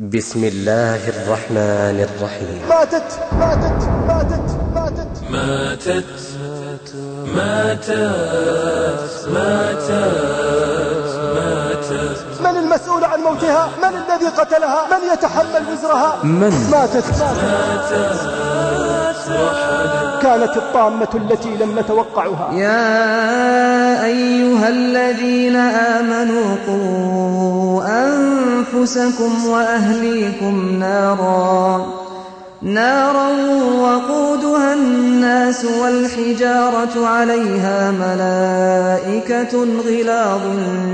بسم الله الرحمن الرحيم. ماتت ماتت ماتت ماتت. ماتت ماتت ماتت ماتت. من المسؤول عن موتها؟ من الذي قتلها؟ من يتحمل وزرها؟ من؟ ماتت كانت الطامة التي لم نتوقعها. يا أيها الذين آمنوا قوا أنفسكم وأهليكم نارا. نارا وقودها الناس والحجارة عليها ملائكة غلاظ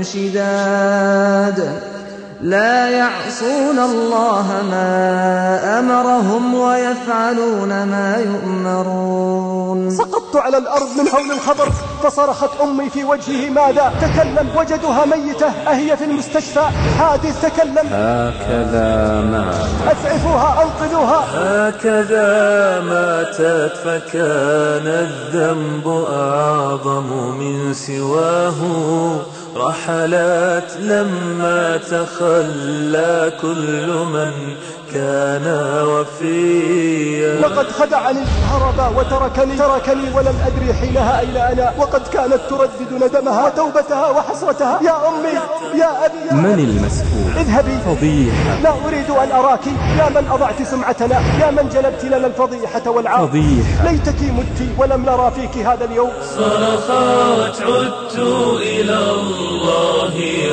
شداد. لا يعصون الله ما أمرهم ويفعلون ما يؤمرون. سقطت على الأرض من هول الخبر فصرخت أمي في وجهه ماذا؟ تكلم وجدها ميتة أهي في المستشفى. حادث تكلم. هكذا مات أسعفوها أنقذوها هكذا ماتت فكان الذنب أعظم من سواه. رحلت لما تخلى كل من كان وفيا. لقد خدعني هرب وتركني تركني ولم أدري حينها أين أنا. وقد كانت تردد ندمها وتوبتها وحسرتها. يا أمي يا أبي يا من. المسؤول؟ اذهبي. فضيحة. لا أريد أن أراك. يا من أضعت سمعتنا. يا من جلبت لنا الفضيحة والعار. فضيحة. ليتك مت ولم نرى فيك هذا اليوم. صرخت عدت إلى الله.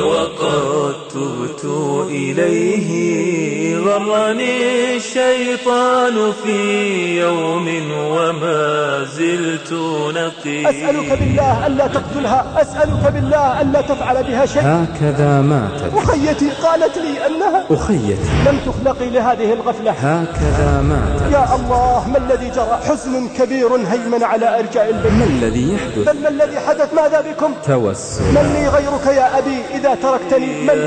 وقد تبت إليه. غرني الشيطان في يوم وما زلت نقي أسألك بالله ألا تقتلها. أسألك بالله ألا تفعل بها شيء هكذا ماتت أخيتي قالت لي أنها أخيتي. لم تخلقي لهذه الغفلة. هكذا ماتت يا الله ما الذي جرى؟ حزن كبير هيمن على أرجاء البيت. ما الذي يحدث؟ بل ما الذي حدث؟ ماذا بكم؟ توسل. من لي غيرك يا أبي إذا تركتني؟ من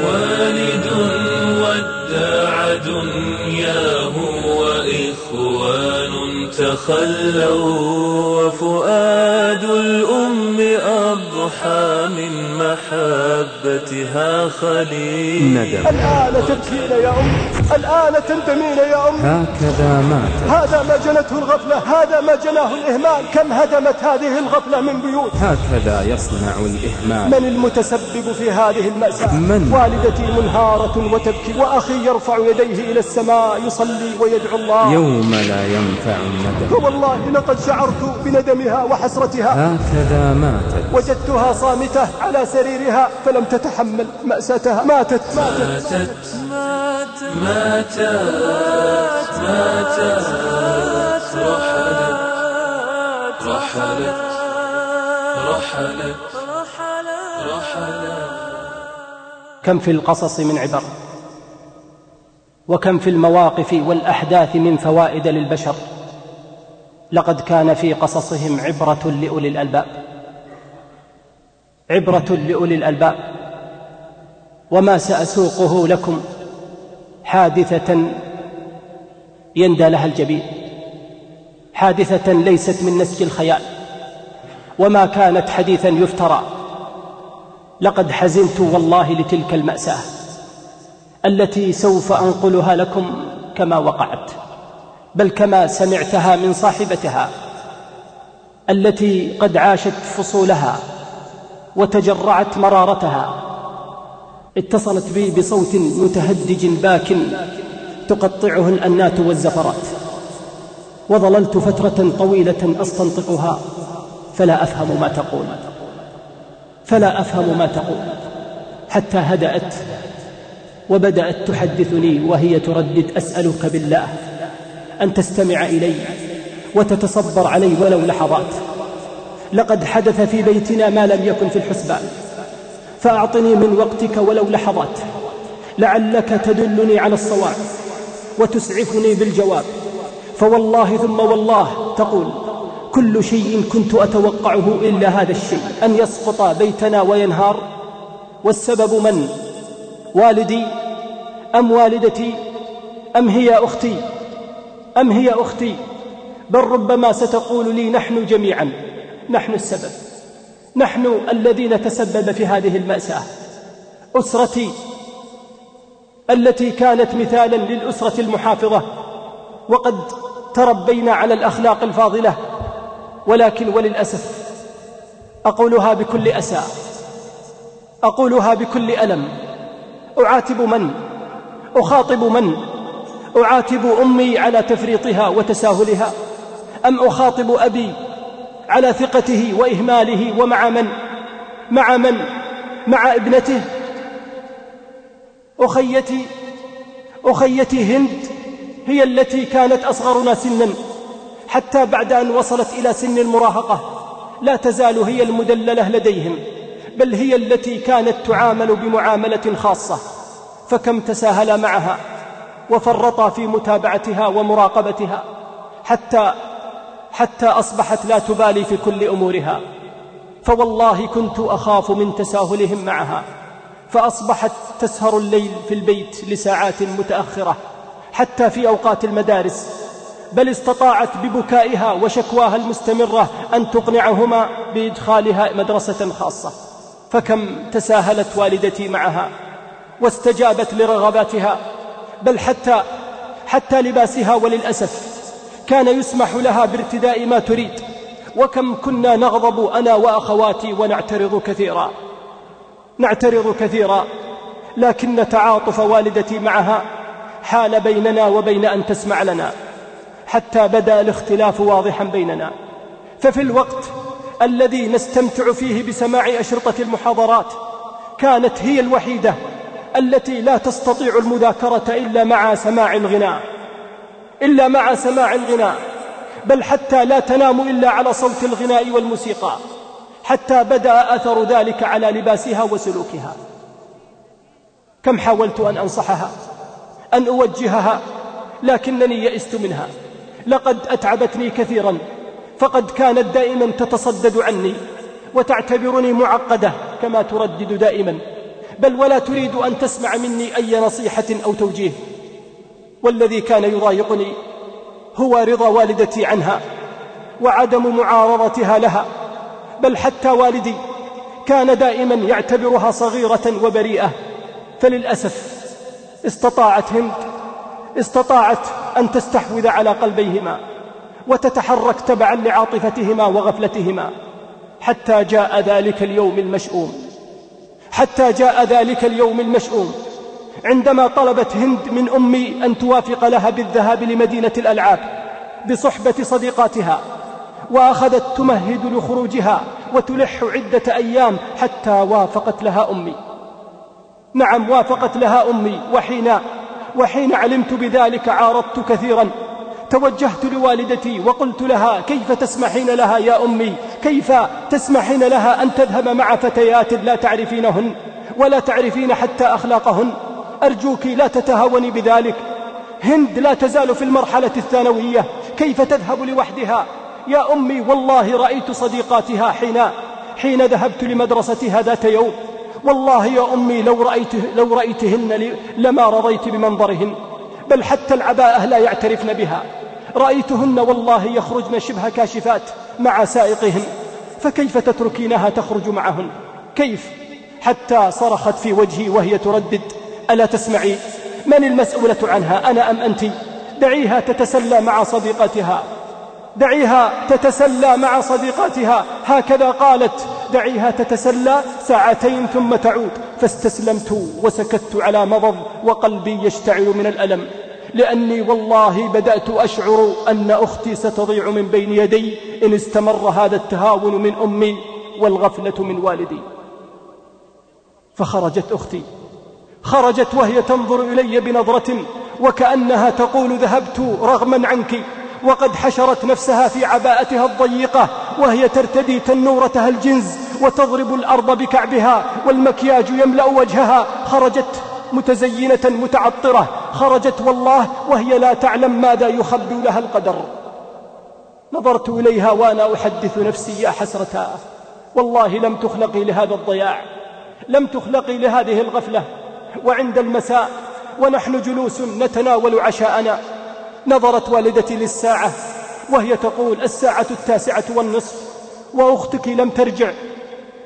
والد ودع دنياه وإخوان تخلوا وفؤاد الأم أضحى من محبتها خليل. ندم. الآن تبكين يا أم. الآن تندمين يا أم. هكذا ماتت هذا ما جنته الغفلة هذا ما جناه الإهمال. كم هدمت هذه الغفلة من بيوت؟ هكذا يصنع الإهمال. من المتسبب في هذه المأساة؟ من؟ والدتي منهارة وتبكي وأخي يرفع يديه إلى السماء يصلي ويدعو الله. يوم لا ينفع الندم فوالله لقد شعرت بندمها وحسرتها. هكذا ماتت. وجدتها صامتة على سريرها فلم تتحمل مأساتها. ماتت. ماتت. ماتت. ماتت. ماتت رحلت رحلت. رحلت. رحلت. كم في القصص من عبر؟ وكم في المواقف والأحداث من فوائد للبشر. لقد كان في قصصهم عبرة لأولي الألباب. عبرة لأولي الألباب. وما سأسوقه لكم حادثة يندى لها الجبين. حادثة ليست من نسج الخيال. وما كانت حديثا يفترى. لقد حزنت والله لتلك المأساة. التي سوف أنقلها لكم كما وقعت بل كما سمعتها من صاحبتها التي قد عاشت فصولها وتجرعت مرارتها. اتصلت بي بصوت متهدج باك تقطعه الأنات والزفرات وظللت فترة طويلة أستنطقها فلا أفهم ما تقول فلا أفهم ما تقول حتى هدأت وبدأت تحدثني وهي تردد أسألك بالله أن تستمع إلي وتتصبر علي ولو لحظات. لقد حدث في بيتنا ما لم يكن في الحسبان فأعطني من وقتك ولو لحظات. لعلك تدلني على الصواب وتسعفني بالجواب. فوالله ثم والله تقول كل شيء كنت أتوقعه إلا هذا الشيء أن يسقط بيتنا وينهار. والسبب من؟ والدي. أم والدتي أم هي أختي أم هي أختي بل ربما ستقول لي نحن جميعا نحن السبب نحن الذين تسبب في هذه المأساة. أسرتي التي كانت مثالا للأسرة المحافظة وقد تربينا على الأخلاق الفاضلة ولكن وللأسف أقولها بكل أسى أقولها بكل ألم. أعاتب من؟ أخاطب من؟ أعاتب أمي على تفريطها وتساهلها؟ أم أخاطب أبي على ثقته وإهماله ومع من؟ مع من؟ مع ابنته؟ أخيتي أخيتي هند هي التي كانت أصغرنا سنا حتى بعد أن وصلت إلى سن المراهقة لا تزال هي المدللة لديهم بل هي التي كانت تعامل بمعاملة خاصة. فكم تساهل معها وفرطا في متابعتها ومراقبتها حتى حتى أصبحت لا تبالي في كل أمورها. فوالله كنت أخاف من تساهلهم معها فأصبحت تسهر الليل في البيت لساعات متأخرة حتى في أوقات المدارس بل استطاعت ببكائها وشكواها المستمرة أن تقنعهما بإدخالها مدرسة خاصة. فكم تساهلت والدتي معها واستجابت لرغباتها بل حتى حتى لباسها وللأسف كان يسمح لها بارتداء ما تريد. وكم كنا نغضب أنا وأخواتي ونعترض كثيرا. نعترض كثيرا لكن تعاطف والدتي معها حال بيننا وبين أن تسمع لنا حتى بدا الاختلاف واضحا بيننا. ففي الوقت الذي نستمتع فيه بسماع أشرطة المحاضرات كانت هي الوحيدة التي لا تستطيع المذاكرة إلا مع سماع الغناء. إلا مع سماع الغناء. بل حتى لا تنام إلا على صوت الغناء والموسيقى. حتى بدأ أثر ذلك على لباسها وسلوكها. كم حاولت أن أنصحها أن أوجهها لكنني يئست منها. لقد أتعبتني كثيرا فقد كانت دائما تتصدد عني وتعتبرني معقدة كما تردد دائما. بل ولا تريد أن تسمع مني أي نصيحة أو توجيه. والذي كان يضايقني هو رضا والدتي عنها وعدم معارضتها لها بل حتى والدي كان دائما يعتبرها صغيرة وبريئة. فللأسف استطاعت هند استطاعت أن تستحوذ على قلبيهما وتتحرك تبعا لعاطفتهما وغفلتهما حتى جاء ذلك اليوم المشؤوم. حتى جاء ذلك اليوم المشؤوم عندما طلبت هند من أمي أن توافق لها بالذهاب لمدينة الألعاب بصحبة صديقاتها وأخذت تمهد لخروجها وتلح عدة أيام حتى وافقت لها أمي. نعم وافقت لها أمي وحين وحين علمت بذلك عارضت كثيرا. توجهت لوالدتي وقلت لها كيف تسمحين لها يا أمي؟ كيف تسمحين لها أن تذهب مع فتيات لا تعرفينهن ولا تعرفين حتى أخلاقهن؟ أرجوك لا تتهاوني بذلك. هند لا تزال في المرحلة الثانوية. كيف تذهب لوحدها؟ يا أمي والله رأيت صديقاتها حين حين ذهبت لمدرستها ذات يوم. والله يا أمي لو, رأيت لو رأيتهن لما رضيت بمنظرهن. بل حتى العباءة لا يعترفن بها. رأيتهن والله يخرجن شبه كاشفات مع سائقهن فكيف تتركينها تخرج معهن؟ كيف؟ حتى صرخت في وجهي وهي تردد ألا تسمعي؟ من المسؤولة عنها أنا أم أنت؟ دعيها تتسلى مع صديقتها دعيها تتسلى مع صديقاتها. هكذا قالت. دعيها تتسلى ساعتين ثم تعود. فاستسلمت وسكت على مضض وقلبي يشتعل من الألم. لأني والله بدأت أشعر أن أختي ستضيع من بين يدي إن استمر هذا التهاون من أمي والغفلة من والدي. فخرجت أختي. خرجت وهي تنظر إلي بنظرة وكأنها تقول ذهبت رغما عنك وقد حشرت نفسها في عباءتها الضيقة وهي ترتدي تنورتها الجنز وتضرب الأرض بكعبها والمكياج يملأ وجهها. خرجت. متزينة متعطرة. خرجت والله وهي لا تعلم ماذا يخبي لها القدر. نظرت إليها وأنا أحدث نفسي يا حسرتا والله لم تخلقي لهذا الضياع. لم تخلقي لهذه الغفلة. وعند المساء ونحن جلوس نتناول عشاءنا. نظرت والدتي للساعة. وهي تقول الساعة التاسعة والنصف. وأختك لم ترجع.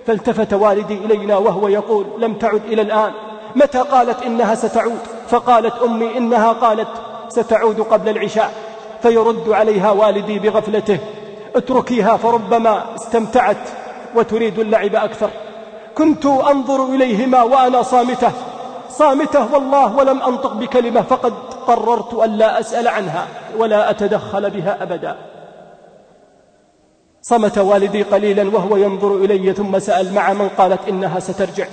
فالتفت والدي إلينا وهو يقول لم تعد إلى الآن. متى قالت إنها ستعود؟ فقالت أمي إنها قالت ستعود قبل العشاء فيرد عليها والدي بغفلته اتركيها فربما استمتعت وتريد اللعب أكثر. كنت أنظر إليهما وأنا صامتة صامتة والله ولم أنطق بكلمة فقد قررت أن لا أسأل عنها ولا أتدخل بها أبدا. صمت والدي قليلا وهو ينظر إلي ثم سأل مع من قالت إنها سترجع.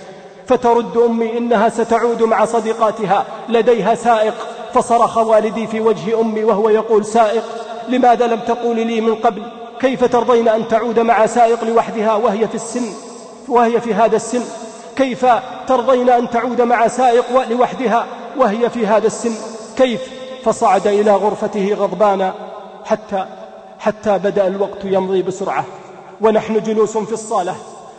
فترد أمي إنها ستعود مع صديقاتها لديها سائق فصرخ والدي في وجه أمي وهو يقول سائق لماذا لم تقول لي من قبل؟ كيف ترضين أن تعود مع سائق لوحدها وهي في السن؟ وهي في هذا السن. كيف ترضين أن تعود مع سائق لوحدها وهي في هذا السن؟ كيف؟ فصعد إلى غرفته غضبانا حتى حتى بدأ الوقت يمضي بسرعة ونحن جلوس في الصالة.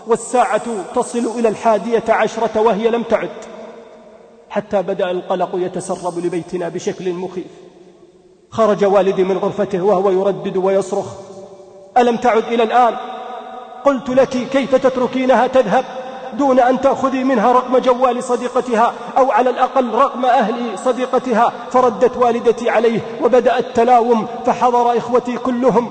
والساعة تصل إلى الحادية عشرة وهي لم تعد. حتى بدأ القلق يتسرب لبيتنا بشكل مخيف. خرج والدي من غرفته وهو يردد ويصرخ ألم تعد إلى الآن؟ قلت لك كيف تتركينها تذهب دون أن تأخذي منها رقم جوال صديقتها أو على الأقل رقم أهل صديقتها؟ فردت والدتي عليه وبدأ التلاوم فحضر إخوتي كلهم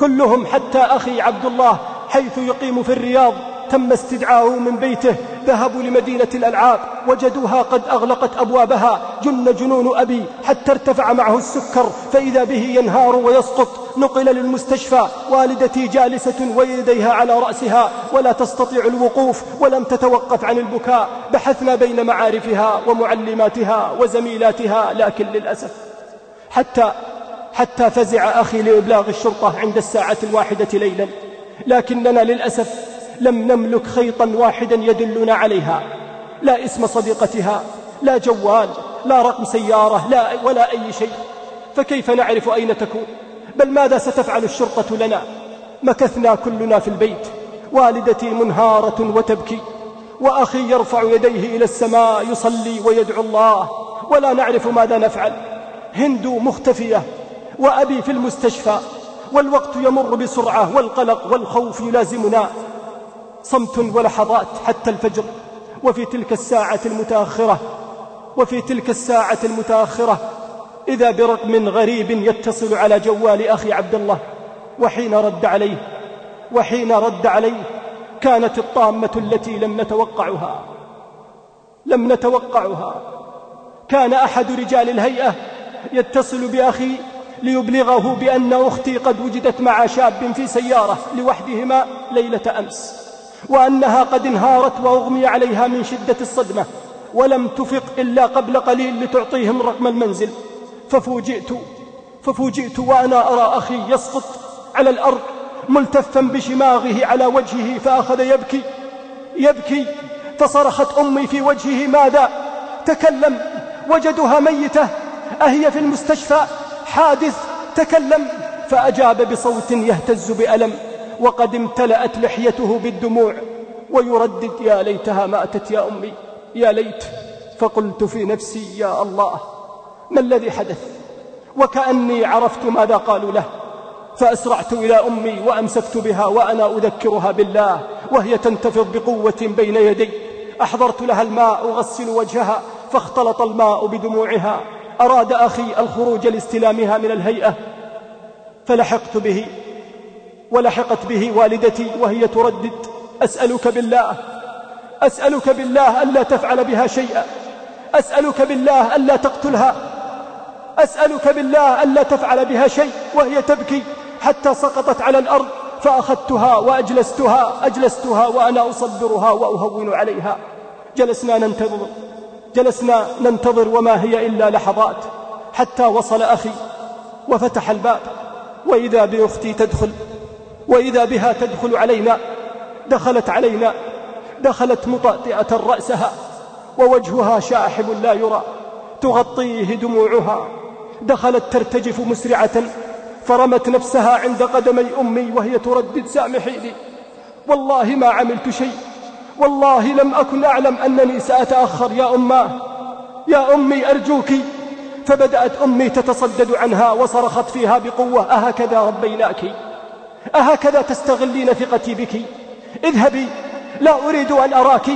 كلهم حتى أخي عبد الله حيث يقيم في الرياض تم استدعاؤه من بيته ذهبوا لمدينة الألعاب وجدوها قد أغلقت أبوابها جن جنون أبي حتى ارتفع معه السكر فإذا به ينهار ويسقط نقل للمستشفى والدتي جالسة ويديها على رأسها ولا تستطيع الوقوف ولم تتوقف عن البكاء بحثنا بين معارفها ومعلماتها وزميلاتها لكن للأسف حتى حتى فزع أخي لإبلاغ الشرطة عند الساعة الواحدة ليلا. لكننا للأسف لم نملك خيطا واحدا يدلنا عليها. لا اسم صديقتها لا جوال لا رقم سيارة لا ولا أي شيء. فكيف نعرف أين تكون؟ بل ماذا ستفعل الشرطة لنا؟ مكثنا كلنا في البيت والدتي منهارة وتبكي وأخي يرفع يديه إلى السماء يصلي ويدعو الله ولا نعرف ماذا نفعل. هند مختفية وأبي في المستشفى. والوقت يمر بسرعة والقلق والخوف يلازمنا. صمت ولحظات حتى الفجر. وفي تلك الساعة المتأخرة. وفي تلك الساعة المتأخرة. إذا برقم غريب يتصل على جوال أخي عبد الله وحين رد عليه. وحين رد عليه. كانت الطامة التي لم نتوقعها. لم نتوقعها. كان أحد رجال الهيئة يتصل بأخي ليبلغه بأن أختي قد وجدت مع شاب في سيارة لوحدهما ليلة أمس وأنها قد انهارت وأغمي عليها من شدة الصدمة ولم تفق إلا قبل قليل لتعطيهم رقم المنزل. ففوجئت ففوجئت وأنا أرى أخي يسقط على الأرض ملتفا بشماغه على وجهه فأخذ يبكي يبكي فصرخت أمي في وجهه ماذا؟ تكلم وجدها ميتة أهي في المستشفى؟ حادث تكلم فأجاب بصوت يهتز بألم وقد امتلأت لحيته بالدموع ويردد يا ليتها ماتت يا أمي يا ليت فقلت في نفسي يا الله ما الذي حدث؟ وكأني عرفت ماذا قالوا له فأسرعت إلى أمي وأمسكت بها وأنا أذكرها بالله وهي تنتفض بقوة بين يدي أحضرت لها الماء أغسل وجهها فاختلط الماء بدموعها أراد أخي الخروج لاستلامها من الهيئة فلحقت به ولحقت به والدتي وهي تردد أسألك بالله أسألك بالله ألا تفعل بها شيئا أسألك بالله ألا تقتلها أسألك بالله ألا تفعل بها شيء وهي تبكي حتى سقطت على الأرض فأخذتها وأجلستها أجلستها وأنا أصبرها وأهون عليها. جلسنا ننتظر. جلسنا ننتظر وما هي إلا لحظات حتى وصل أخي وفتح الباب وإذا بأختي تدخل وإذا بها تدخل علينا دخلت علينا دخلت مطأطئة رأسها ووجهها شاحب لا يرى تغطيه دموعها دخلت ترتجف مسرعة فرمت نفسها عند قدمي أمي وهي تردد سامحيني والله ما عملت شيء. والله لم أكن أعلم أنني سأتأخر يا أماه يا أمي أرجوك. فبدأت أمي تتصدد عنها وصرخت فيها بقوة أهكذا ربيناك أهكذا تستغلين ثقتي بك. اذهبي لا أريد أن أراك.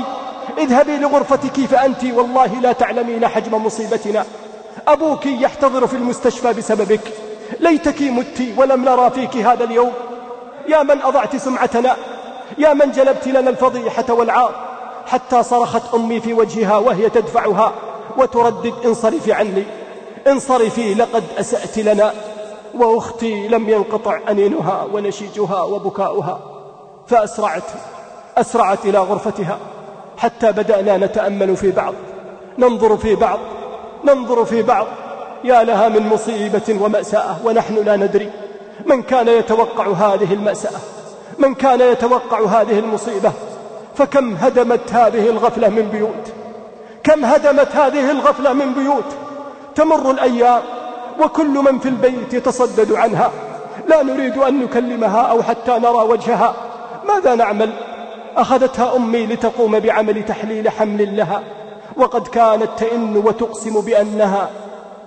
اذهبي لغرفتك فأنت والله لا تعلمين حجم مصيبتنا. أبوك يحتضر في المستشفى بسببك. ليتك مت ولم نرى فيك هذا اليوم. يا من أضعت سمعتنا. يا من جلبت لنا الفضيحة والعار حتى صرخت أمي في وجهها وهي تدفعها وتردد انصرفي عني انصرفي لقد أسأت لنا وأختي لم ينقطع أنينها ونشيجها وبكاؤها فأسرعت أسرعت إلى غرفتها حتى بدأنا نتأمل في بعض ننظر في بعض ننظر في بعض يا لها من مصيبة ومأساة ونحن لا ندري من كان يتوقع هذه المأساة. من كان يتوقع هذه المصيبة؟ فكم هدمت هذه الغفلة من بيوت؟ كم هدمت هذه الغفلة من بيوت؟ تمر الأيام وكل من في البيت يتصدد عنها. لا نريد أن نكلمها أو حتى نرى وجهها. ماذا نعمل؟ أخذتها أمي لتقوم بعمل تحليل حمل لها. وقد كانت تئن وتقسم بأنها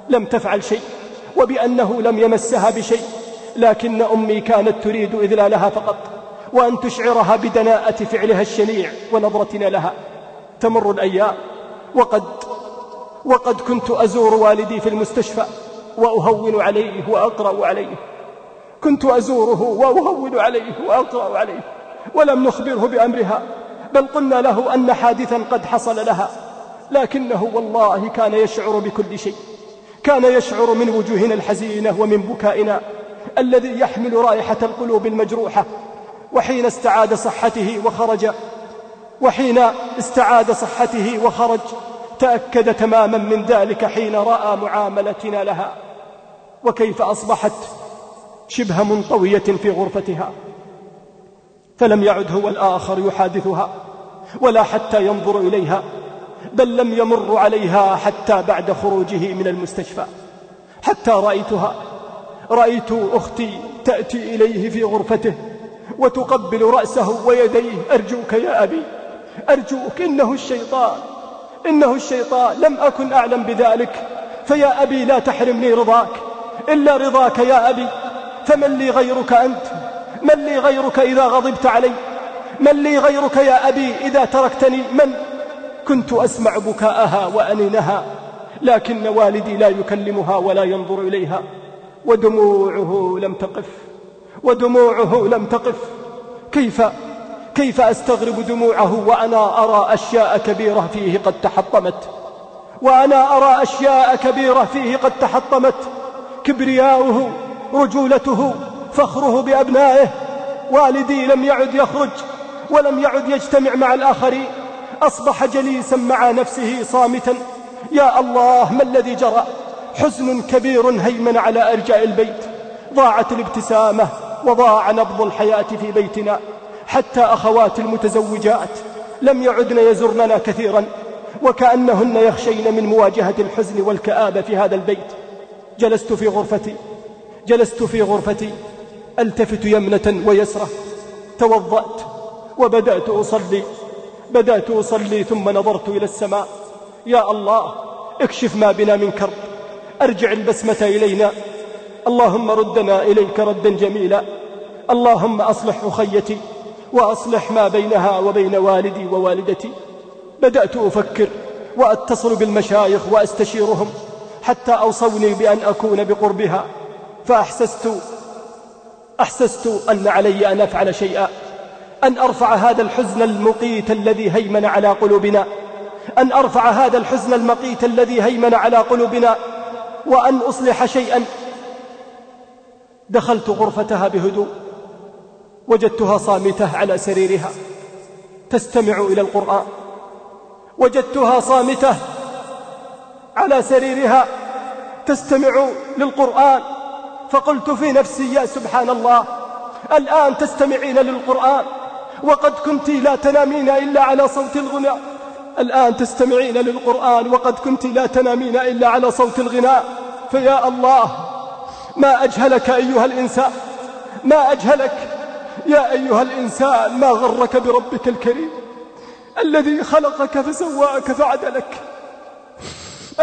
لم تفعل شيء وبأنه لم يمسها بشيء. لكن أمي كانت تريد إذلالها فقط. وأن تشعرها بدناءة فعلها الشنيع ونظرتنا لها. تمر الأيام. وقد وقد كنت أزور والدي في المستشفى وأهون عليه وأقرأ عليه. كنت أزوره وأهون عليه وأقرأ عليه. ولم نخبره بأمرها بل قلنا له أن حادثا قد حصل لها. لكنه والله كان يشعر بكل شيء. كان يشعر من وجوهنا الحزينة ومن بكائنا الذي يحمل رائحة القلوب المجروحة وحين استعاد صحته وخرج وحين استعاد صحته وخرج تأكد تماما من ذلك حين رأى معاملتنا لها. وكيف أصبحت شبه منطوية في غرفتها. فلم يعد هو الآخر يحادثها ولا حتى ينظر إليها بل لم يمر عليها حتى بعد خروجه من المستشفى. حتى رأيتها رأيت أختي تأتي إليه في غرفته وتقبل رأسه ويديه أرجوك يا أبي أرجوك إنه الشيطان إنه الشيطان لم أكن أعلم بذلك. فيا أبي لا تحرمني رضاك إلا رضاك يا أبي. فمن لي غيرك أنت؟ من لي غيرك إذا غضبت علي؟ من لي غيرك يا أبي إذا تركتني؟ من؟ كنت أسمع بكاءها وأنينها لكن والدي لا يكلمها ولا ينظر إليها ودموعه لم تقف. ودموعه لم تقف. كيف؟ كيف أستغرب دموعه وأنا أرى أشياء كبيرة فيه قد تحطمت؟ وأنا أرى أشياء كبيرة فيه قد تحطمت. كبرياؤه رجولته فخره بأبنائه. والدي لم يعد يخرج ولم يعد يجتمع مع الآخرين أصبح جليسا مع نفسه صامتا. يا الله ما الذي جرى؟ حزن كبير هيمن على أرجاء البيت. ضاعت الابتسامة. وضاع نبض الحياة في بيتنا حتى أخوات المتزوجات لم يعدن يزرننا كثيرا وكأنهن يخشين من مواجهة الحزن والكآبة في هذا البيت. جلست في غرفتي جلست في غرفتي ألتفت يمنة ويسرة. توضأت وبدأت أصلي بدأت أصلي ثم نظرت إلى السماء. يا الله اكشف ما بنا من كرب. أرجع البسمة إلينا. اللهم ردنا إليك ردا جميلا. اللهم أصلح أخيتي وأصلح ما بينها وبين والدي ووالدتي. بدأت أفكر وأتصل بالمشايخ وأستشيرهم حتى أوصوني بأن أكون بقربها. فأحسست أحسست أن علي أن أفعل شيئا. أن أرفع هذا الحزن المقيت الذي هيمن على قلوبنا. أن أرفع هذا الحزن المقيت الذي هيمن على قلوبنا. وأن أصلح شيئا دخلت غرفتها بهدوء وجدتها صامتة على سريرها. تستمع إلى القرآن. وجدتها صامتة على سريرها. تستمع للقرآن. فقلت في نفسي يا سبحان الله الآن تستمعين للقرآن. وقد كنت لا تنامين إلا على صوت الغناء. الآن تستمعين للقرآن. وقد كنت لا تنامين إلا على صوت الغناء. فيا الله ما أجهلك أيها الإنسان ما أجهلك. يا أيها الإنسان ما غرك بربك الكريم؟ الذي خلقك فسواك فعدلك.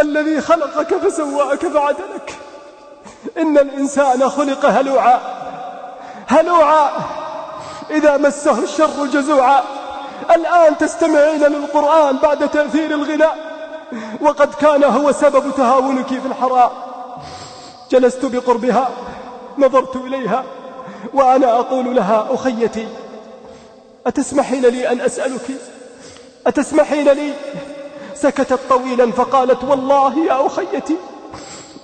الذي خلقك فسواك فعدلك. إن الإنسان خلق هلوعا. هلوعا. إذا مسه الشر جزوعا. الآن تستمعين للقرآن بعد تأثير الغناء. وقد كان هو سبب تهاونك في الحرام. جلست بقربها نظرت إليها وأنا أقول لها أخيتي أتسمحين لي أن أسألك؟ أتسمحين لي؟ سكتت طويلا فقالت والله يا أخيتي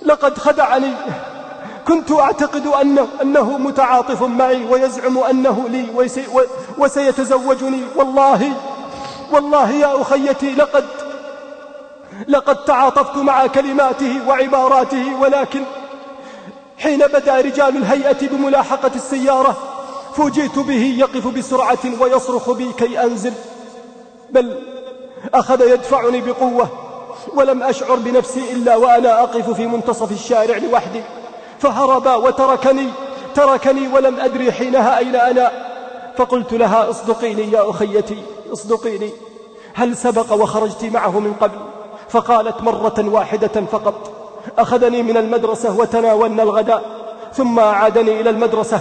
لقد خدعني. كنت أعتقد أنه, أنه متعاطف معي ويزعم أنه لي وسيتزوجني. والله والله يا أخيتي لقد لقد تعاطفت مع كلماته وعباراته ولكن حين بدا رجال الهيئة بملاحقة السيارة فوجئت به يقف بسرعة ويصرخ بي كي أنزل. بل أخذ يدفعني بقوة ولم أشعر بنفسي إلا وأنا أقف في منتصف الشارع لوحدي. فهرب وتركني تركني ولم أدري حينها أين أنا. فقلت لها اصدقيني يا أخيتي اصدقيني. هل سبق وخرجت معه من قبل؟ فقالت مرة واحدة فقط أخذني من المدرسة وتناولنا الغداء ثم أعادني إلى المدرسة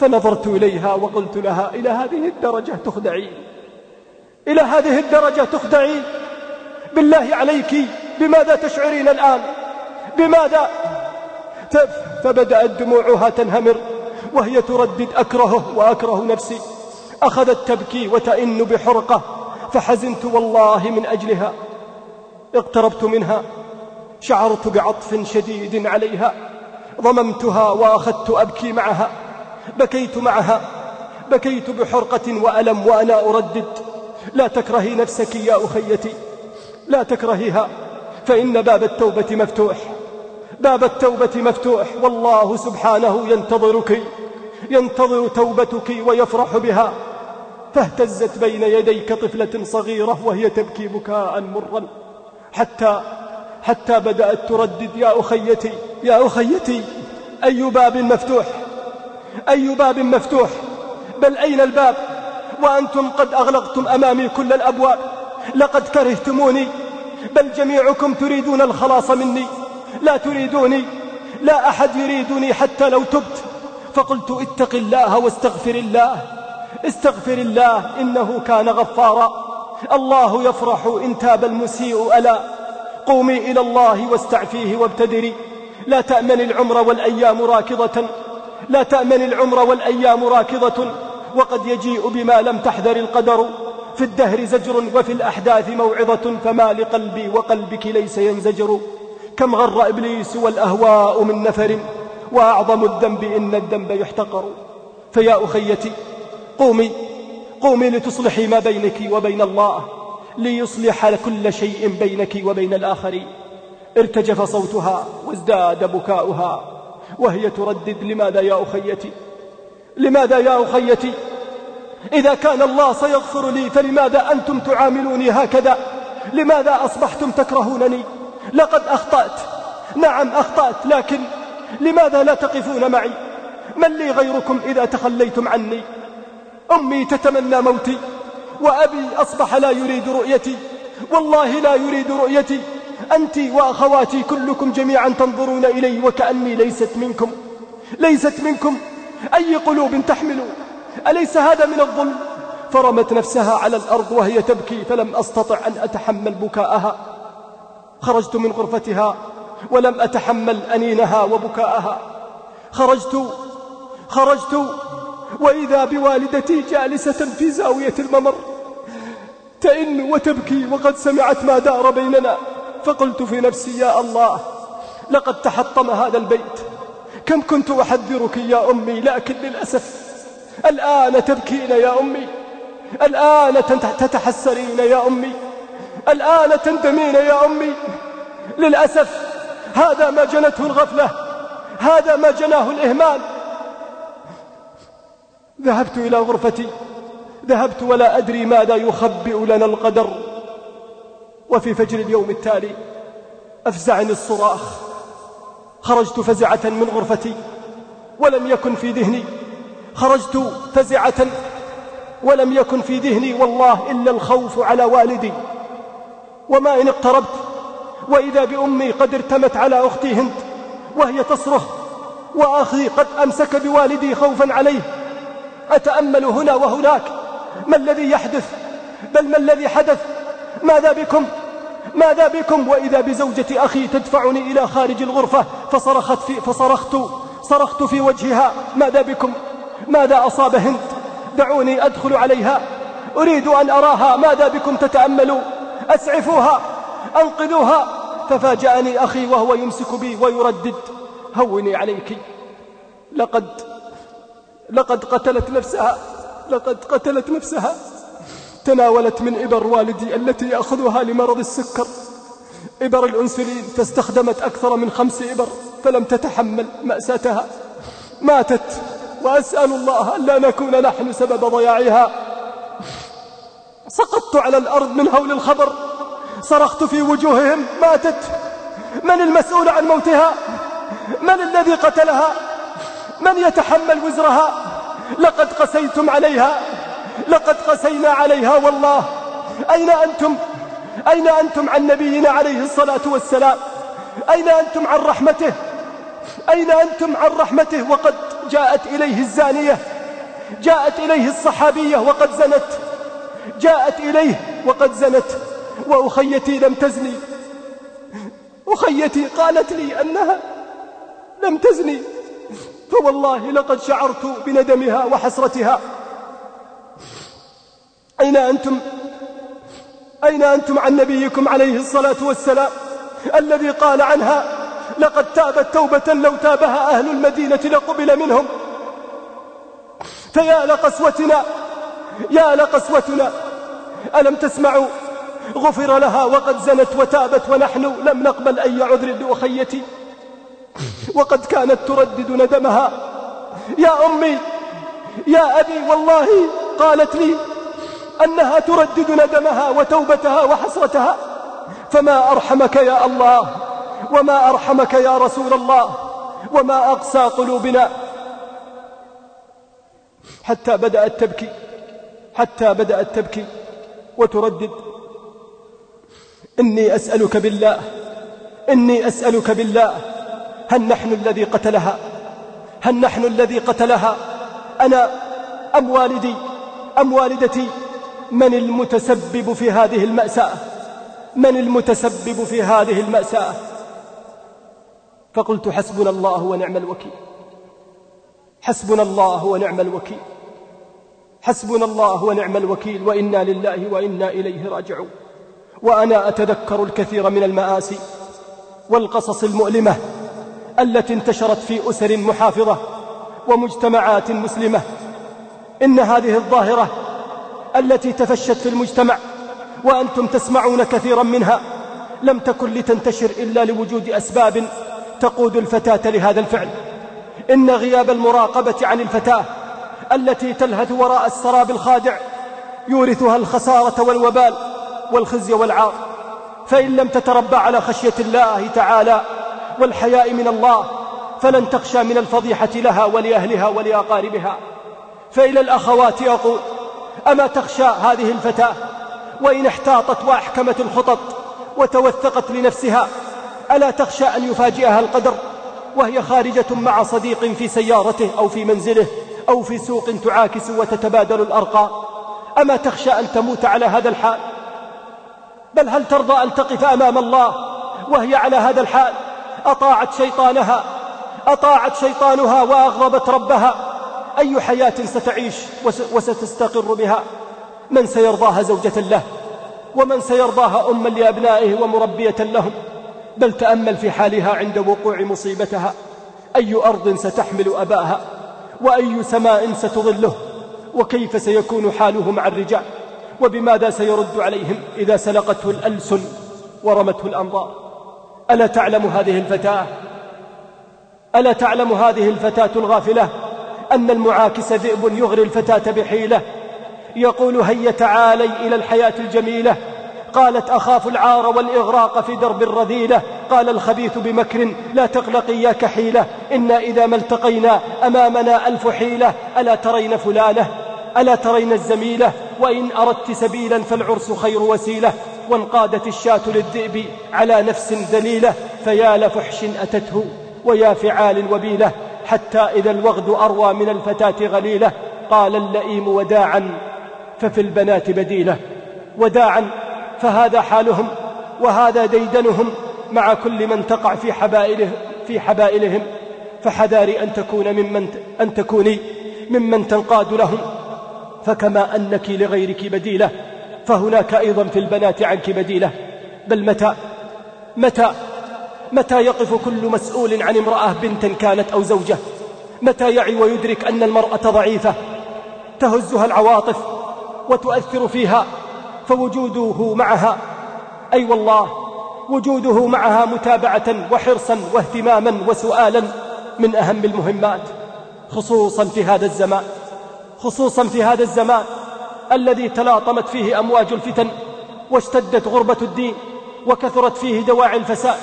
فنظرت إليها وقلت لها إلى هذه الدرجة تخدعين إلى هذه الدرجة تخدعين بالله عليك بماذا تشعرين الآن؟ بماذا؟ فبدأت دموعها تنهمر وهي تردد أكرهه وأكره نفسي. أخذت تبكي وتئن بحرقة فحزنت والله من أجلها. اقتربت منها شعرت بعطف شديد عليها. ضممتها وأخذت أبكي معها. بكيت معها. بكيت بحرقة وألم وأنا أردد. لا تكرهي نفسك يا أخيتي. لا تكرهيها. فإن باب التوبة مفتوح. باب التوبة مفتوح. والله سبحانه ينتظرك. ينتظر توبتك ويفرح بها. فاهتزت بين يديك طفلة صغيرة وهي تبكي بكاء مرا. حتى حتى بدأت تردد يا أخيتي يا أخيتي أي باب مفتوح؟ أي باب مفتوح؟ بل أين الباب؟ وأنتم قد أغلقتم أمامي كل الأبواب لقد كرهتموني بل جميعكم تريدون الخلاص مني لا تريدوني لا أحد يريدني حتى لو تبت. فقلت اتق الله واستغفر الله استغفر الله إنه كان غفارا. الله يفرح إن تاب المسيء ألا قومي إلى الله واستعفيه وابتدري. لا تأمن العمر والأيام راكضة. لا تأمن العمر والأيام راكضة. وقد يجيء بما لم تحذر القدر. في الدهر زجر وفي الأحداث موعظة. فما لقلبي وقلبك ليس ينزجر. كم غر إبليس والأهواء من نفر. وأعظم الذنب إن الذنب يحتقر. فيا أخيتي قومي قومي لتصلحي ما بينك وبين الله. ليصلح كل شيء بينك وبين الآخرين ارتجف صوتها وازداد بكاؤها وهي تردد لماذا يا أخيتي؟ لماذا يا أخيتي؟ إذا كان الله سيغفر لي فلماذا أنتم تعاملوني هكذا؟ لماذا أصبحتم تكرهونني؟ لقد أخطأت. نعم أخطأت لكن لماذا لا تقفون معي؟ من لي غيركم إذا تخليتم عني؟ أمي تتمنى موتي. وأبي أصبح لا يريد رؤيتي والله لا يريد رؤيتي. أنت وأخواتي كلكم جميعا تنظرون إلي وكأني ليست منكم. ليست منكم. أي قلوب تحملوا أليس هذا من الظلم؟ فرمت نفسها على الأرض وهي تبكي فلم أستطع أن أتحمل بكاءها. خرجت من غرفتها ولم أتحمل أنينها وبكاءها. خرجت خرجت وإذا بوالدتي جالسة في زاوية الممر تئن وتبكي وقد سمعت ما دار بيننا. فقلت في نفسي يا الله لقد تحطم هذا البيت. كم كنت أحذرك يا أمي لكن للأسف الآن تبكين يا أمي. الآن تتحسرين يا أمي. الآن تندمين يا أمي. للأسف هذا ما جنته الغفلة هذا ما جناه الإهمال. ذهبت إلى غرفتي. ذهبت ولا أدري ماذا يخبئ لنا القدر. وفي فجر اليوم التالي أفزعني الصراخ. خرجت فزعة من غرفتي ولم يكن في ذهني. خرجت فزعة ولم يكن في ذهني. والله إلا الخوف على والدي. وما إن اقتربت وإذا بأمي قد ارتمت على أختي هند وهي تصرخ وأخي قد أمسك بوالدي خوفا عليه. أتأمل هنا وهناك ما الذي يحدث؟ بل ما الذي حدث؟ ماذا بكم؟ ماذا بكم؟ وإذا بزوجة أخي تدفعني إلى خارج الغرفة فصرخت في فصرخت صرخت في وجهها ماذا بكم؟ ماذا أصاب هند دعوني أدخل عليها. أريد أن أراها. ماذا بكم تتأملوا؟ أسعفوها أنقذوها. ففاجأني أخي وهو يمسك بي ويردد. هوني عليك. لقد لقد قتلت نفسها. لقد قتلت نفسها. تناولت من إبر والدي التي يأخذها لمرض السكر. إبر الأنسولين فاستخدمت أكثر من خمس إبر فلم تتحمل مأساتها. ماتت وأسأل الله ألا نكون نحن سبب ضياعها. سقطت على الأرض من هول الخبر. صرخت في وجوههم ماتت. من المسؤول عن موتها؟ من الذي قتلها؟ من يتحمل وزرها؟ لقد قسيتم عليها. لقد قسينا عليها والله. أين أنتم؟ أين أنتم عن نبينا عليه الصلاة والسلام؟ أين أنتم عن رحمته؟ أين أنتم عن رحمته؟ وقد جاءت إليه الزانية. جاءت إليه الصحابية وقد زنت. جاءت إليه وقد زنت. وأخيتي لم تزني. أخيتي قالت لي أنها لم تزني. فوالله لقد شعرت بندمها وحسرتها. أين أنتم؟ أين أنتم عن نبيكم عليه الصلاة والسلام؟ الذي قال عنها لقد تابت توبة لو تابها أهل المدينة لقبل منهم. فيا لقسوتنا يا لقسوتنا ألم تسمعوا؟ غفر لها وقد زنت وتابت ونحن لم نقبل أي عذر لأخيتي. وقد كانت تردد ندمها. يا أمي يا أبي والله قالت لي أنها تردد ندمها وتوبتها وحسرتها. فما أرحمك يا الله وما أرحمك يا رسول الله وما أقسى قلوبنا. حتى بدأت تبكي حتى بدأت تبكي وتردد. إني أسألك بالله إني أسألك بالله هل نحن الذي قتلها؟ هل نحن الذي قتلها؟ أنا أم والدي أم والدتي؟ من المتسبب في هذه المأساة؟ من المتسبب في هذه المأساة؟ فقلت حسبنا الله ونعم الوكيل. حسبنا الله ونعم الوكيل. حسبنا الله ونعم الوكيل. وإنا لله وإنا إليه راجعون. وأنا أتذكر الكثير من المآسي والقصص المؤلمة التي انتشرت في أسر محافظة ومجتمعات مسلمة. إن هذه الظاهرة التي تفشت في المجتمع وأنتم تسمعون كثيرا منها لم تكن لتنتشر إلا لوجود أسباب تقود الفتاة لهذا الفعل. إن غياب المراقبة عن الفتاة التي تلهث وراء السراب الخادع يورثها الخسارة والوبال والخزي والعار. فإن لم تتربى على خشية الله تعالى والحياء من الله فلن تخشى من الفضيحة لها ولأهلها ولأقاربها. فإلى الأخوات أقول أما تخشى هذه الفتاة؟ وإن احتاطت وأحكمت الخطط وتوثقت لنفسها ألا تخشى أن يفاجئها القدر؟ وهي خارجة مع صديق في سيارته أو في منزله أو في سوق تعاكس وتتبادل الأرقام. أما تخشى أن تموت على هذا الحال؟ بل هل ترضى أن تقف أمام الله وهي على هذا الحال؟ أطاعت شيطانها أطاعت شيطانها وأغضبت ربها. أي حياة ستعيش وستستقر بها؟ من سيرضاها زوجة له؟ ومن سيرضاها أما لأبنائه ومربية لهم؟ بل تأمل في حالها عند وقوع مصيبتها. أي أرض ستحمل أباها؟ وأي سماء ستظله؟ وكيف سيكون حاله مع الرجال؟ وبماذا سيرد عليهم إذا سلقته الألسن ورمته الأنظار؟ ألا تعلم هذه الفتاة؟ ألا تعلم هذه الفتاة الغافلة أن المعاكس ذئب يغري الفتاة بحيلة؟ يقول هيا تعالي إلى الحياة الجميلة. قالت أخاف العار والإغراق في درب الرذيلة. قال الخبيث بمكر لا تقلقي يا كحيلة إنا إذا ما التقينا أمامنا ألف حيلة. ألا ترين فلانة؟ ألا ترين الزميلة؟ وإن أردت سبيلا فالعرس خير وسيلة. وانقادت الشاة للذئب على نفس ذليلة فيا لفحش أتته ويا فعال وبيلة حتى إذا الوغد أروى من الفتاة غليلة قال اللئيم وداعا ففي البنات بديلة. وداعا فهذا حالهم وهذا ديدنهم مع كل من تقع في حبائله في حبائلهم. فحذاري أن تكون ممن أن تكوني ممن تنقاد لهم. فكما أنك لغيرك بديلة. فهناك أيضا في البنات عنك بديلة. بل متى؟ متى؟ متى يقف كل مسؤول عن امرأة بنتا كانت أو زوجة؟ متى يعي ويدرك أن المرأة ضعيفة؟ تهزها العواطف وتؤثر فيها فوجوده معها. أي أيوة والله وجوده معها متابعة وحرصا واهتماما وسؤالا من أهم المهمات خصوصا في هذا الزمان خصوصا في هذا الزمان. الذي تلاطمت فيه أمواج الفتن واشتدت غربة الدين وكثرت فيه دواعي الفساد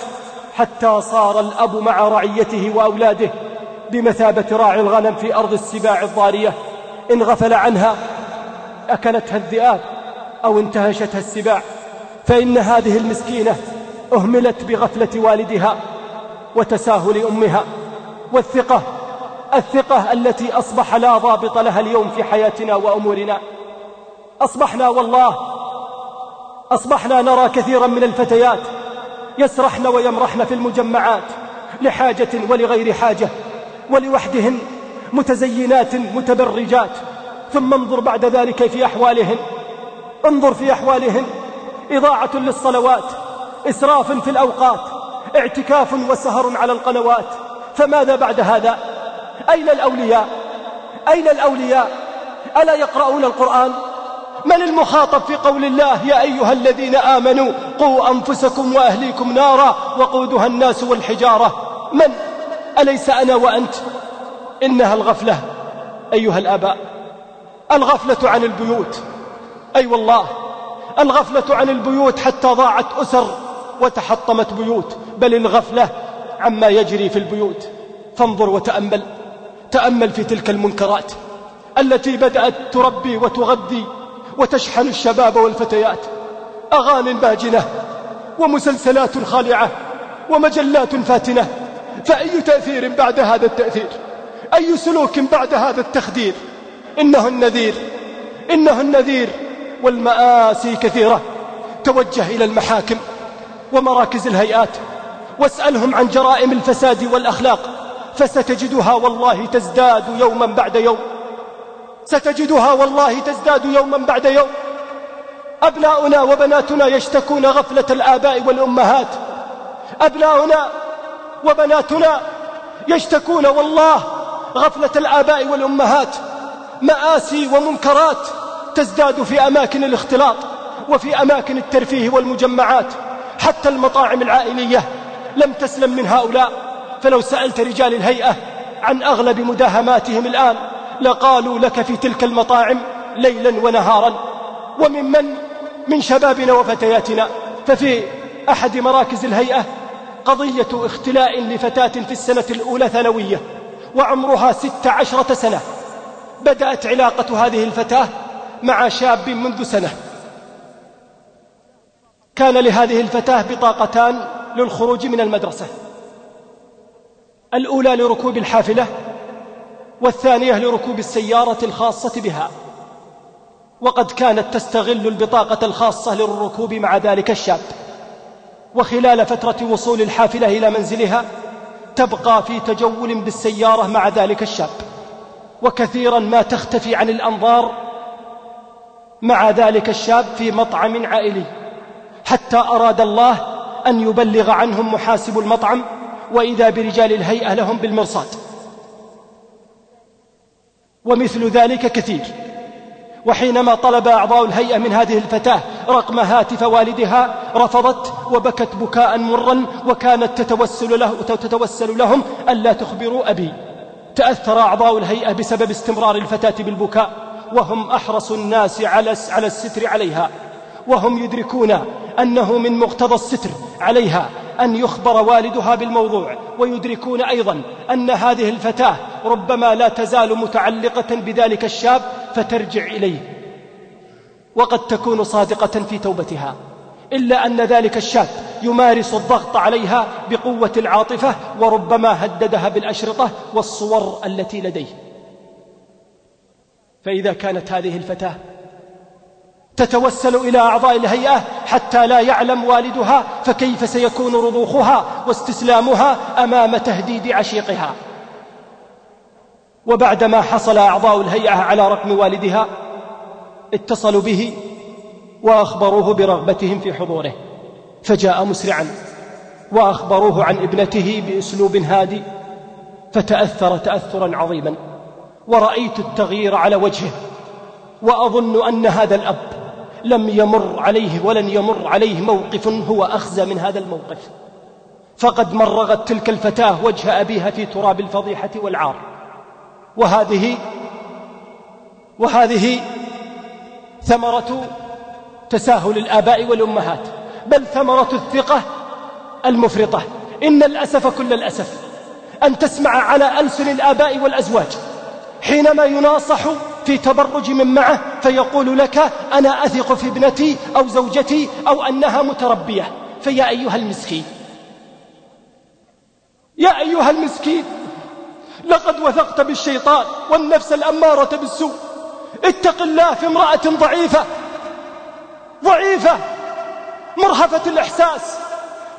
حتى صار الأب مع رعيته وأولاده بمثابة راعي الغنم في أرض السباع الضارية. إن غفل عنها أكلتها الذئاب أو انتهشتها السباع فإن هذه المسكينة أهملت بغفلة والدها وتساهل أمها. والثقة الثقة التي أصبح لا ضابط لها اليوم في حياتنا وأمورنا. أصبحنا والله أصبحنا نرى كثيرا من الفتيات يسرحن ويمرحن في المجمعات لحاجة ولغير حاجة ولوحدهن متزينات متبرجات ثم انظر بعد ذلك في أحوالهن انظر في أحوالهن إضاعة للصلوات إسراف في الأوقات اعتكاف وسهر على القنوات فماذا بعد هذا؟ أين الأولياء؟ أين الأولياء؟ ألا يقرؤون القرآن؟ من المخاطب في قول الله يا أيها الذين آمنوا قوا أنفسكم وأهليكم نارا وقودها الناس والحجارة. من؟ أليس أنا وأنت؟ إنها الغفلة. أيها الآباء الغفلة عن البيوت. أي أيوة والله الغفلة عن البيوت حتى ضاعت أسر وتحطمت بيوت. بل الغفلة عما يجري في البيوت. فانظر وتأمل. تأمل في تلك المنكرات التي بدأت تربي وتغذي وتشحن الشباب والفتيات أغان باجنة ومسلسلات خالعة ومجلات فاتنة فأي تأثير بعد هذا التأثير؟ أي سلوك بعد هذا التخدير؟ إنه النذير إنه النذير والمآسي كثيرة. توجه إلى المحاكم ومراكز الهيئات واسألهم عن جرائم الفساد والأخلاق فستجدها والله تزداد يوما بعد يوم. ستجدها والله تزداد يوما بعد يوم. أبناؤنا وبناتنا يشتكون غفلة الآباء والأمهات. أبناؤنا وبناتنا يشتكون والله غفلة الآباء والأمهات. مآسي ومنكرات تزداد في أماكن الاختلاط وفي أماكن الترفيه والمجمعات. حتى المطاعم العائلية لم تسلم من هؤلاء. فلو سألت رجال الهيئة عن أغلب مداهماتهم الآن لقالوا لك في تلك المطاعم ليلا ونهارا. وممن من شبابنا وفتياتنا. ففي أحد مراكز الهيئة قضية اختلاء لفتاة في السنة الأولى ثانوية وعمرها ست عشرة سنة. بدأت علاقة هذه الفتاة مع شاب منذ سنة. كان لهذه الفتاة بطاقتان للخروج من المدرسة. الأولى لركوب الحافلة والثانية لركوب السيارة الخاصة بها. وقد كانت تستغل البطاقة الخاصة للركوب مع ذلك الشاب. وخلال فترة وصول الحافلة إلى منزلها تبقى في تجول بالسيارة مع ذلك الشاب. وكثيرا ما تختفي عن الأنظار مع ذلك الشاب في مطعم عائلي. حتى أراد الله أن يبلغ عنهم محاسب المطعم وإذا برجال الهيئة لهم بالمرصاد. ومثل ذلك كثير. وحينما طلب أعضاء الهيئة من هذه الفتاة رقم هاتف والدها رفضت وبكت بكاء مرا وكانت تتوسل, له تتوسل لهم ألا تخبروا أبي. تأثر أعضاء الهيئة بسبب استمرار الفتاة بالبكاء وهم أحرص الناس على على الستر عليها. وهم يدركون أنه من مقتضى الستر عليها. أن يخبر والدها بالموضوع ويدركون أيضا أن هذه الفتاة ربما لا تزال متعلقة بذلك الشاب فترجع إليه. وقد تكون صادقة في توبتها إلا أن ذلك الشاب يمارس الضغط عليها بقوة العاطفة وربما هددها بالأشرطة والصور التي لديه. فإذا كانت هذه الفتاة تتوسل إلى أعضاء الهيئة حتى لا يعلم والدها فكيف سيكون رضوخها واستسلامها أمام تهديد عشيقها. وبعدما حصل أعضاء الهيئة على رقم والدها اتصلوا به وأخبروه برغبتهم في حضوره. فجاء مسرعا وأخبروه عن ابنته بأسلوب هادي فتأثر تأثرا عظيما. ورأيت التغيير على وجهه وأظن أن هذا الأب لم يمر عليه ولن يمر عليه موقف هو أخزى من هذا الموقف. فقد مرغت تلك الفتاة وجه أبيها في تراب الفضيحة والعار. وهذه وهذه ثمرة تساهل الآباء والأمهات بل ثمرة الثقة المفرطة. إن الأسف كل الأسف. أن تسمع على ألسن الآباء والأزواج حينما يناصح في تبرج من معه فيقول لك أنا أثق في ابنتي أو زوجتي أو أنها متربية. فيا أيها المسكين. يا أيها المسكين. لقد وثقت بالشيطان والنفس الأمارة بالسوء. اتق الله في امرأة ضعيفة. ضعيفة. مرهفة الإحساس.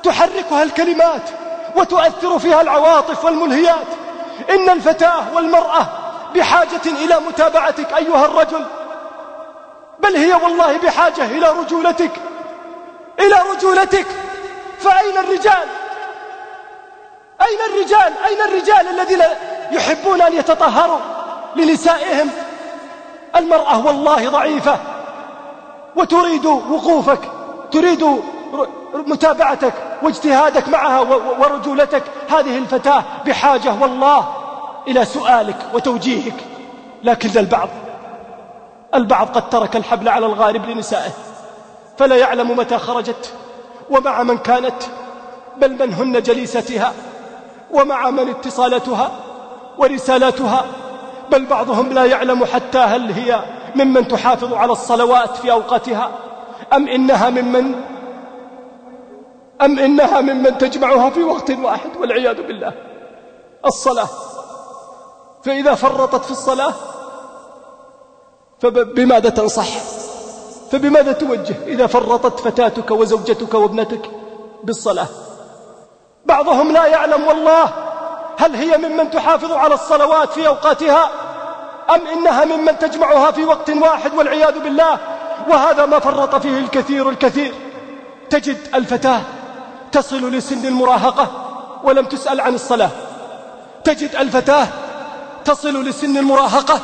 تحركها الكلمات وتؤثر فيها العواطف والملهيات. إن الفتاة والمرأة بحاجة إلى متابعتك أيها الرجل. بل هي والله بحاجة إلى رجولتك. إلى رجولتك. فأين الرجال؟ أين الرجال؟ أين الرجال الذين يحبون أن يتطهروا لنسائهم؟ المرأة والله ضعيفة. وتريد وقوفك. تريد متابعتك واجتهادك معها ورجولتك. هذه الفتاة بحاجة والله. إلى سؤالك وتوجيهك لكن البعض البعض قد ترك الحبل على الغارب لنسائه فلا يعلم متى خرجت ومع من كانت بل من هن جليستها ومع من اتصالاتها ورسالاتها بل بعضهم لا يعلم حتى هل هي ممن تحافظ على الصلوات في أوقاتها أم إنها ممن أم إنها ممن تجمعها في وقت واحد والعياذ بالله الصلاة. فإذا فرطت في الصلاة فبماذا تنصح؟ فبماذا توجه؟ إذا فرطت فتاتك وزوجتك وابنتك بالصلاة. بعضهم لا يعلم والله هل هي ممن تحافظ على الصلوات في أوقاتها أم إنها ممن تجمعها في وقت واحد والعياذ بالله. وهذا ما فرط فيه الكثير الكثير. تجد الفتاة تصل لسن المراهقة ولم تسأل عن الصلاة. تجد الفتاة تصل لسن المراهقة.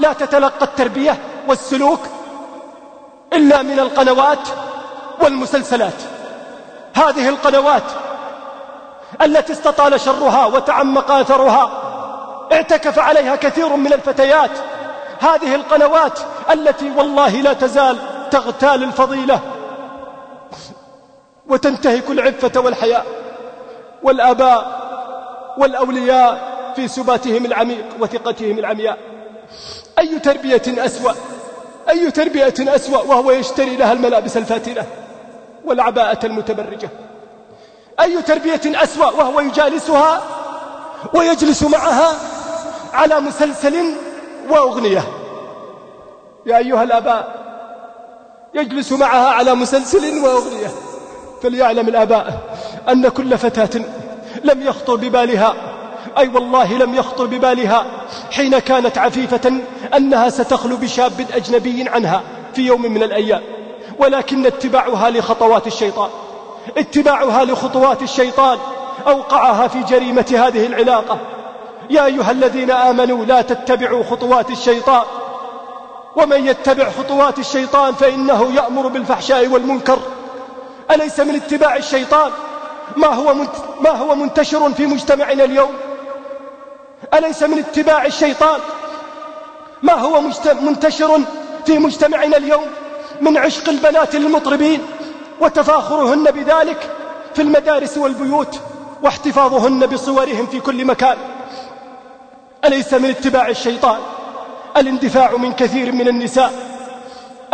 لا تتلقى التربية والسلوك إلا من القنوات والمسلسلات. هذه القنوات التي استطال شرها وتعمق أثرها اعتكف عليها كثير من الفتيات. هذه القنوات التي والله لا تزال تغتال الفضيلة وتنتهك العفة والحياء والآباء والأولياء في سباتهم العميق وثقتهم العمياء. أي تربية أسوأ؟ أي تربية أسوأ وهو يشتري لها الملابس الفاتنة والعباءة المتبرجة؟ أي تربية أسوأ وهو يجالسها ويجلس معها على مسلسل وأغنية؟ يا أيها الآباء يجلس معها على مسلسل وأغنية. فليعلم الآباء أن كل فتاة لم يخطر ببالها أي والله لم يخطر ببالها حين كانت عفيفة أنها ستخلو بشاب أجنبي عنها في يوم من الأيام. ولكن اتباعها لخطوات الشيطان اتباعها لخطوات الشيطان أوقعها في جريمة هذه العلاقة. يا أيها الذين آمنوا لا تتبعوا خطوات الشيطان. ومن يتبع خطوات الشيطان فإنه يأمر بالفحشاء والمنكر. أليس من اتباع الشيطان؟ ما هو ما هو منتشر في مجتمعنا اليوم؟ أليس من اتباع الشيطان؟ ما هو منتشر في مجتمعنا اليوم من عشق البنات للمطربين وتفاخرهن بذلك في المدارس والبيوت واحتفاظهن بصورهم في كل مكان؟ أليس من اتباع الشيطان؟ الاندفاع من كثير من النساء.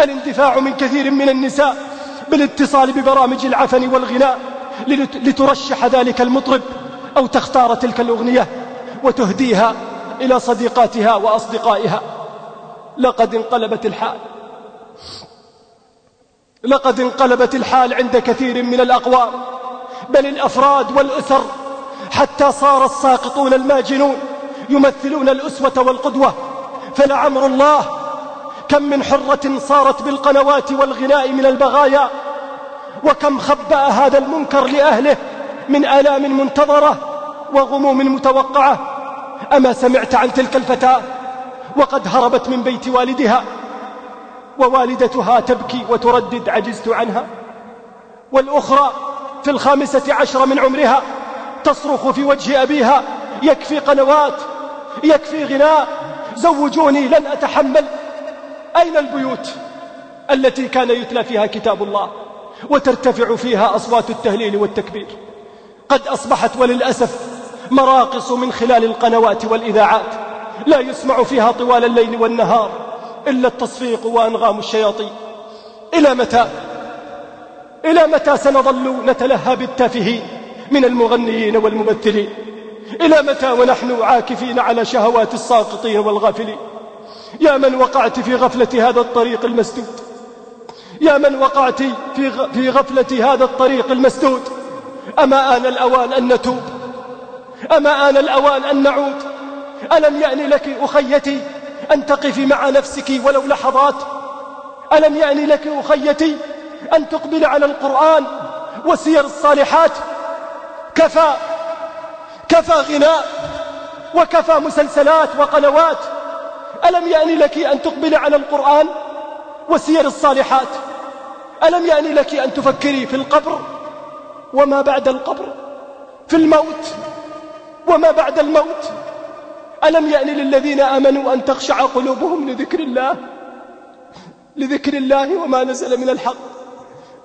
الاندفاع من كثير من النساء بالاتصال ببرامج العفن والغناء لترشح ذلك المطرب أو تختار تلك الأغنية. وتهديها إلى صديقاتها وأصدقائها. لقد انقلبت الحال. لقد انقلبت الحال عند كثير من الأقوام بل الأفراد والأسر حتى صار الساقطون الماجنون يمثلون الأسوة والقدوة. فلعمر الله كم من حرة صارت بالقنوات والغناء من البغايا وكم خبأ هذا المنكر لأهله من آلام منتظرة وغموم متوقعة. أما سمعت عن تلك الفتاة وقد هربت من بيت والدها ووالدتها تبكي وتردد عجزت عنها. والأخرى في الخامسة عشر من عمرها تصرخ في وجه أبيها يكفي قنوات يكفي غناء زوجوني لن أتحمل. أين البيوت التي كان يتلى فيها كتاب الله وترتفع فيها أصوات التهليل والتكبير؟ قد أصبحت وللأسف مراقص من خلال القنوات والإذاعات. لا يسمع فيها طوال الليل والنهار إلا التصفيق وأنغام الشياطين. إلى متى؟ إلى متى سنظل نتلهى بالتافهين من المغنيين والممثلين؟ إلى متى ونحن عاكفين على شهوات الساقطين والغافلين؟ يا من وقعت في غفلة هذا الطريق المسدود؟ يا من وقعت في غفلة هذا الطريق المسدود؟ أما آن الأوان أن نتوب؟ أما آن الأوان أن نعود؟ ألم يأن لك أخيتي أن تقفي مع نفسك ولو لحظات؟ ألم يأن لك أخيتي أن تقبل على القرآن وسير الصالحات؟ كفى كفى غناء وكفى مسلسلات وقنوات. ألم يأن لك أن تقبل على القرآن وسير الصالحات؟ ألم يأن لك أن تفكري في القبر وما بعد القبر؟ في الموت وما بعد الموت. ألم يأن للذين آمنوا أن تخشع قلوبهم لذكر الله؟ لذكر الله وما نزل من الحق.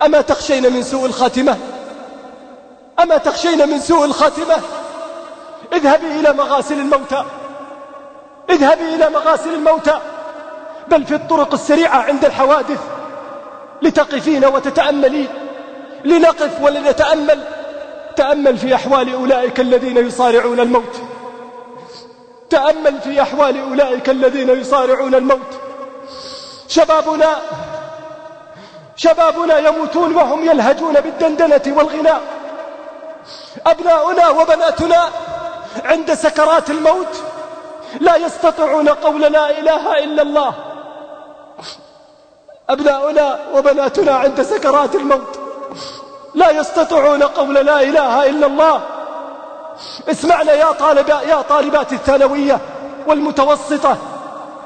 أما تخشين من سوء الخاتمة؟ أما تخشين من سوء الخاتمة؟ اذهبي إلى مغاسل الموتى. اذهبي إلى مغاسل الموتى. بل في الطرق السريعة عند الحوادث. لتقفين وتتأملين. لنقف ولنتأمل. تأمل في أحوال أولئك الذين يصارعون الموت. تأمل في أحوال أولئك الذين يصارعون الموت. شبابنا شبابنا يموتون وهم يلهجون بالدندنة والغناء. أبناؤنا وبناتنا عند سكرات الموت لا يستطيعون قول لا إله إلا الله. أبناؤنا وبناتنا عند سكرات الموت. لا يستطيعون قول لا إله إلا الله. اسمعنا يا طالب يا طالبات الثانوية والمتوسطة.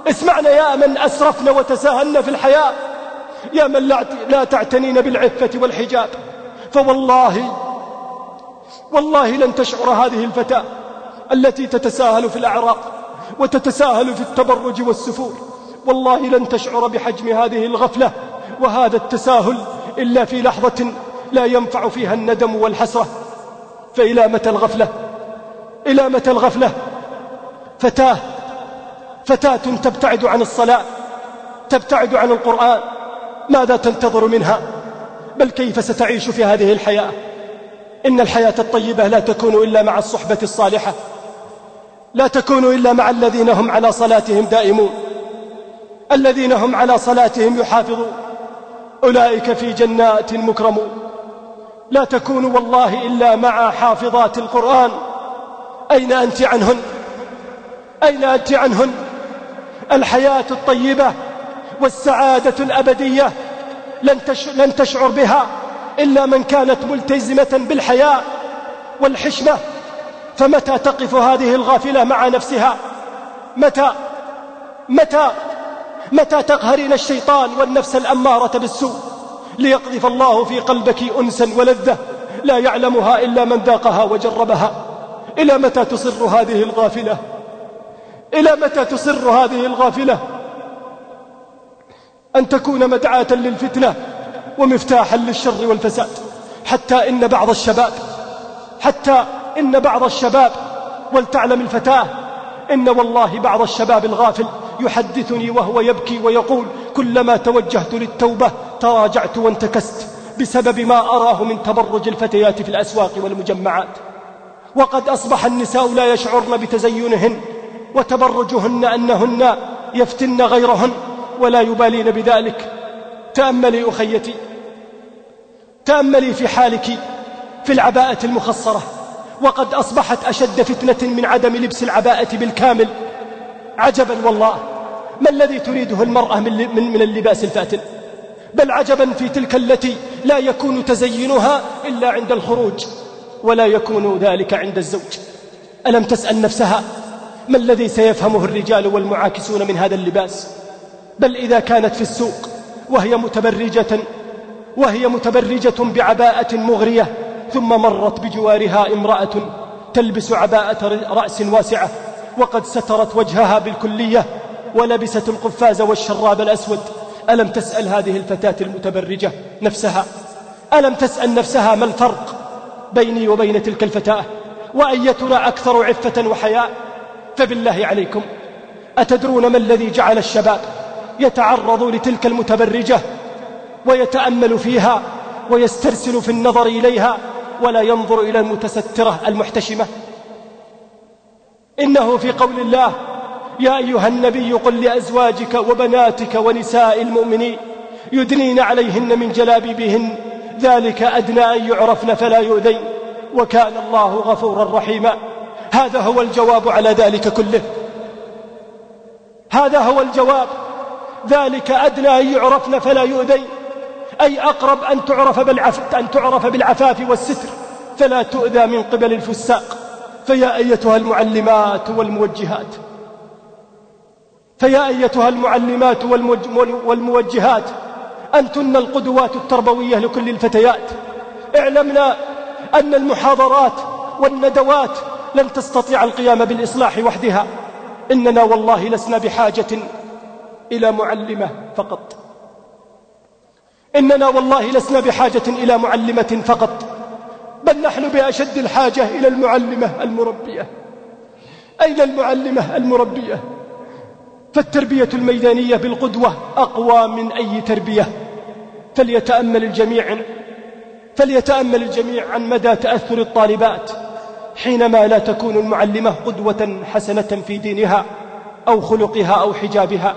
اسمعنا يا من أسرفنا وتساهلنا في الحياة. يا من لا تعتنين بالعفة والحجاب. فوالله والله لن تشعر هذه الفتاة التي تتساهل في الأعراق وتتساهل في التبرج والسفور والله لن تشعر بحجم هذه الغفلة وهذا التساهل إلا في لحظة لا ينفع فيها الندم والحسرة. فإلى متى الغفلة إلى متى الغفلة. فتاة فتاة تبتعد عن الصلاة تبتعد عن القرآن. ماذا تنتظر منها؟ بل كيف ستعيش في هذه الحياة؟ إن الحياة الطيبة لا تكون إلا مع الصحبة الصالحة. لا تكون إلا مع الذين هم على صلاتهم دائمون. الذين هم على صلاتهم يحافظون. أولئك في جنات مكرمون. لا تكون والله إلا مع حافظات القرآن. أين أنت عنهن؟ أين أنت عنهن؟ الحياة الطيبة والسعادة الأبدية لن تشعر بها إلا من كانت ملتزمة بالحياة والحشمة. فمتى تقف هذه الغافلة مع نفسها؟ متى؟ متى؟ متى تقهرين الشيطان والنفس الأمارة بالسوء؟ ليقذف الله في قلبك أنسا ولذة لا يعلمها إلا من ذاقها وجربها. إلى متى تصر هذه الغافلة؟ إلى متى تصر هذه الغافلة؟ أن تكون مدعاة للفتنة ومفتاحا للشر والفساد. حتى إن بعض الشباب حتى إن بعض الشباب ولتعلم الفتاة إن والله بعض الشباب الغافل يحدثني وهو يبكي ويقول كلما توجهت للتوبة تراجعت وانتكست بسبب ما أراه من تبرج الفتيات في الأسواق والمجمعات. وقد أصبح النساء لا يشعرن بتزينهن وتبرجهن أنهن يفتن غيرهن ولا يبالين بذلك. تأملي أخيتي تأملي في حالك في العباءة المخصرة. وقد أصبحت أشد فتنة من عدم لبس العباءة بالكامل. عجبا والله ما الذي تريده المرأة من, من, اللباس الفاتن؟ بل عجبا في تلك التي لا يكون تزينها إلا عند الخروج ولا يكون ذلك عند الزوج. ألم تسأل نفسها ما الذي سيفهمه الرجال والمعاكسون من هذا اللباس؟ بل إذا كانت في السوق وهي متبرجة وهي متبرجة بعباءة مغرية ثم مرت بجوارها امرأة تلبس عباءة رأس واسعة وقد سترت وجهها بالكلية ولبست القفاز والشراب الأسود. ألم تسأل هذه الفتاة المتبرجة نفسها؟ ألم تسأل نفسها ما الفرق بيني وبين تلك الفتاة؟ وأيتنا أكثر عفة وحياء؟ فبالله عليكم أتدرون ما الذي جعل الشباب يتعرض لتلك المتبرجة ويتأمل فيها ويسترسل في النظر إليها ولا ينظر إلى المتسترة المحتشمة؟ إنه في قول الله يا أيها النبي قل لأزواجك وبناتك ونساء المؤمنين يدنين عليهن من جلابيبهن ذلك أدنى أن يعرفن فلا يؤذين وكان الله غفورا رحيما. هذا هو الجواب على ذلك كله. هذا هو الجواب. ذلك أدنى أن يعرفن فلا يؤذين. أي أقرب أن تعرف, بالعف أن تعرف بالعفاف والستر فلا تؤذى من قبل الفساق. فيا أيتها المعلمات والموجهات. فيا أيتها المعلمات والموجهات أنتن القدوات التربوية لكل الفتيات. اعلمنا أن المحاضرات والندوات لن تستطيع القيام بالإصلاح وحدها. إننا والله لسنا بحاجة إلى معلمة فقط. إننا والله لسنا بحاجة إلى معلمة فقط. بل نحن بأشد الحاجة إلى المعلمة المربية. أين المعلمة المربية؟ فالتربية الميدانية بالقدوة أقوى من أي تربية. فليتأمل الجميع فليتأمل الجميع عن مدى تأثر الطالبات حينما لا تكون المعلمة قدوة حسنة في دينها أو خلقها أو حجابها.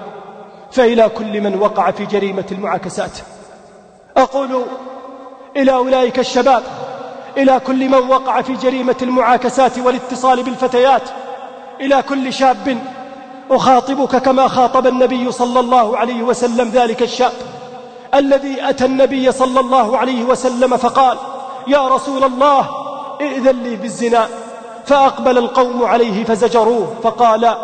فإلى كل من وقع في جريمة المعاكسات. أقول إلى أولئك الشباب إلى كل من وقع في جريمة المعاكسات والاتصال بالفتيات إلى كل شاب أخاطبك كما خاطب النبي صلى الله عليه وسلم ذلك الشاب الذي أتى النبي صلى الله عليه وسلم فقال يا رسول الله ائذن لي بالزنا. فأقبل القوم عليه فزجروه فقال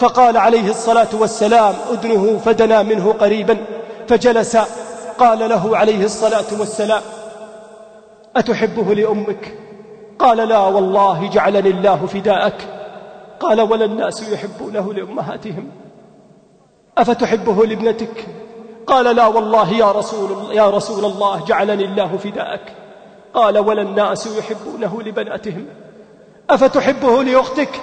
فقال عليه الصلاة والسلام أدنه فدنا منه قريبا. فجلس قال له عليه الصلاة والسلام أتحبه لأمك؟ قال لا والله جعلني الله فداءك. قال ولا الناس يحبونه لأمهاتهم. أفتحبه لابنتك؟ قال لا والله يا رسول, يا رسول الله جعلني الله فداءك. قال ولا الناس يحبونه لبناتهم. أفتحبه لأختك؟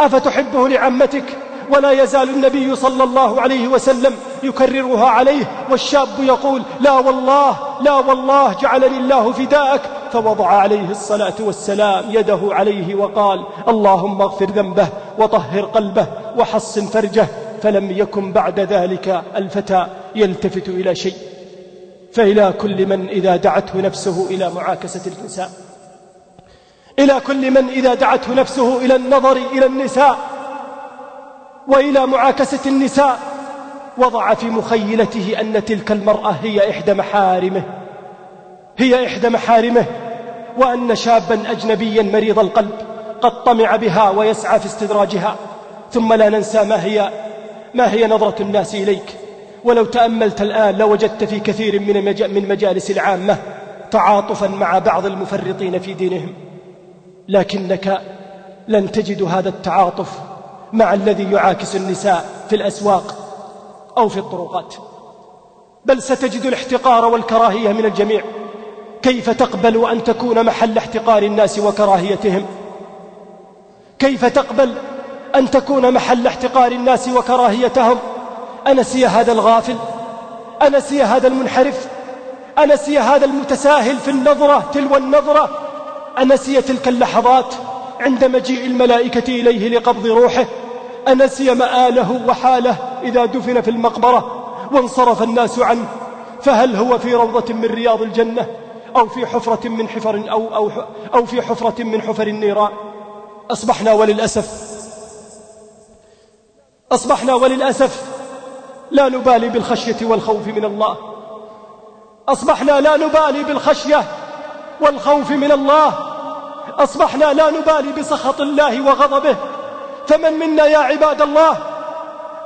أفتحبه لعمتك؟ ولا يزال النبي صلى الله عليه وسلم يكررها عليه والشاب يقول لا والله لا والله جعلني الله فداءك فوضع عليه الصلاة والسلام يده عليه وقال اللهم اغفر ذنبه وطهر قلبه وحصن فرجه فلم يكن بعد ذلك الفتى يلتفت إلى شيء. فإلى كل من إذا دعته نفسه إلى معاكسة النساء إلى كل من إذا دعته نفسه إلى النظر إلى النساء. وإلى معاكسة النساء وضع في مخيلته أن تلك المرأة هي إحدى محارمه هي إحدى محارمه وأن شابا أجنبيا مريض القلب قد طمع بها ويسعى في استدراجها ثم لا ننسى ما هي ما هي نظرة الناس إليك. ولو تأملت الآن لوجدت في كثير من من مجالس العامة تعاطفا مع بعض المفرطين في دينهم لكنك لن تجد هذا التعاطف مع الذي يعاكس النساء في الأسواق أو في الطرقات. بل ستجد الاحتقار والكراهية من الجميع. كيف تقبل أن تكون محل احتقار الناس وكراهيتهم؟ كيف تقبل أن تكون محل احتقار الناس وكراهيتهم؟ أنسي هذا الغافل؟ أنسي هذا المنحرف؟ أنسي هذا المتساهل في النظرة تلو النظرة؟ أنسي تلك اللحظات عند مجيء الملائكة إليه لقبض روحه؟ أنسي مآله وحاله إذا دفن في المقبرة وانصرف الناس عنه. فهل هو في روضة من رياض الجنة أو في حفرة من حفر أو, أو, أو في حفرة من حفر النيران؟ أصبحنا وللأسف أصبحنا وللأسف لا نبالي بالخشية والخوف من الله. أصبحنا لا نبالي بالخشية والخوف من الله. أصبحنا لا نبالي بسخط الله وغضبه. فمن منا يا عباد الله؟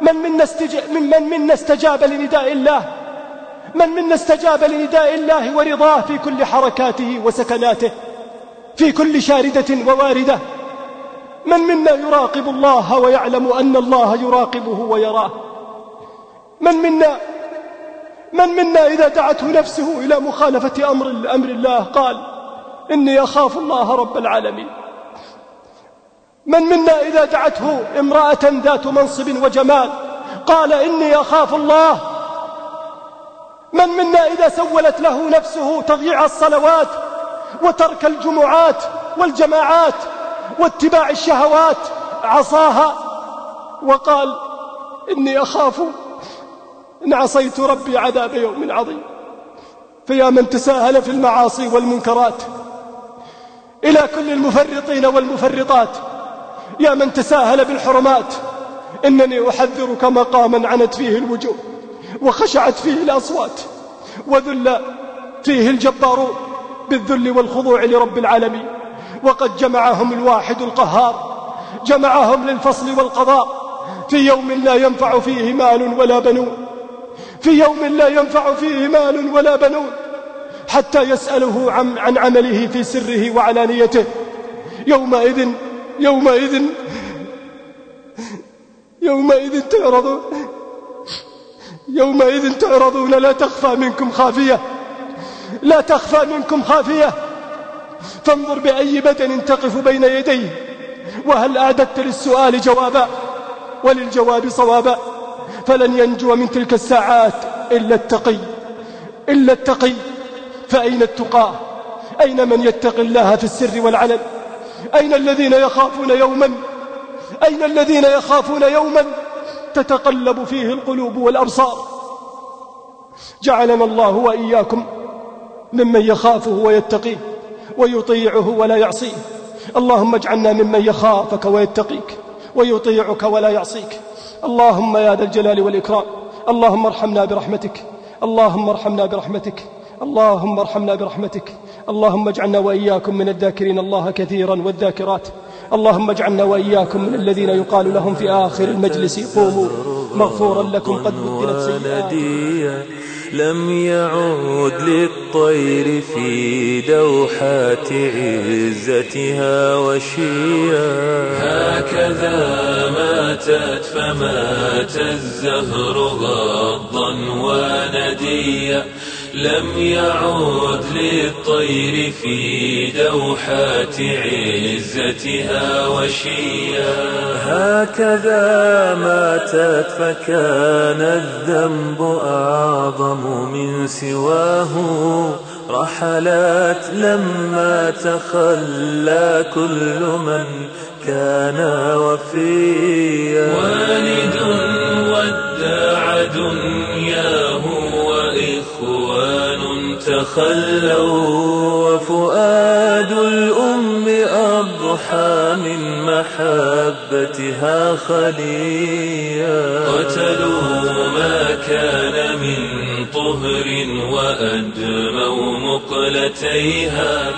من منا, استج... من, من منا استجاب لنداء الله؟ من منا استجاب لنداء الله ورضاه في كل حركاته وسكناته في كل شاردة وواردة؟ من منا يراقب الله ويعلم أن الله يراقبه ويراه؟ من منا من منا إذا دعته نفسه إلى مخالفة أمر, أمر الله قال إني أخاف الله رب العالمين. من منا إذا دعته امرأة ذات منصب وجمال؟ قال إني أخاف الله. من منا إذا سولت له نفسه تضييع الصلوات وترك الجمعات والجماعات واتباع الشهوات؟ عصاها. وقال إني أخاف إن عصيت ربي عذاب يوم عظيم. فيا من تساهل في المعاصي والمنكرات إلى كل المفرطين والمفرطات. يا من تساهل بالحرمات إنني أحذرك مقاما عنت فيه الوجوه وخشعت فيه الأصوات وذل فيه الجبارون بالذل والخضوع لرب العالمين. وقد جمعهم الواحد القهار جمعهم للفصل والقضاء. في يوم لا ينفع فيه مال ولا بنون في يوم لا ينفع فيه مال ولا بنون. حتى يسأله عن, عمله في سره وعلانيته. يومئذ يومئذ يومئذ تعرضون يومئذ تعرضون لا تخفى منكم خافية لا تخفى منكم خافية. فانظر بأي بدن تقف بين يديه وهل أعددت للسؤال جوابا؟ وللجواب صوابا. فلن ينجو من تلك الساعات إلا التقي إلا التقي. فأين التقى؟ أين من يتقي الله في السر والعلن؟ أين الذين يخافون يوما؟ أين الذين يخافون يوما؟ تتقلب فيه القلوب والأبصار. جعلنا الله وإياكم ممن يخافه ويتقيه ويطيعه ولا يعصيه. اللهم اجعلنا ممن يخافك ويتقيك ويطيعك ولا يعصيك. اللهم يا ذا الجلال والإكرام اللهم ارحمنا برحمتك اللهم ارحمنا برحمتك اللهم ارحمنا برحمتك. اللهم اجعلنا وإياكم من الذاكرين الله كثيرا والذاكرات. اللهم اجعلنا وإياكم من الذين يقال لهم في آخر المجلس قوموا مغفورا لكم قد بدلت سيئات لم يعود للطير في دوحات عزتها وشيا. هكذا ماتت فمات الزهر غضا ونديا لم يعود للطير في دوحات عزتها وشيا. هكذا ماتت فكان الذنب أعظم من سواه. رحلات لما تخلى كل من كان وفيا. والد ودع دنياه تخلوا وفؤاد الأم أضحى من محبتها خليا قتلوا ما كان من طهر وأدموا مقلتيها.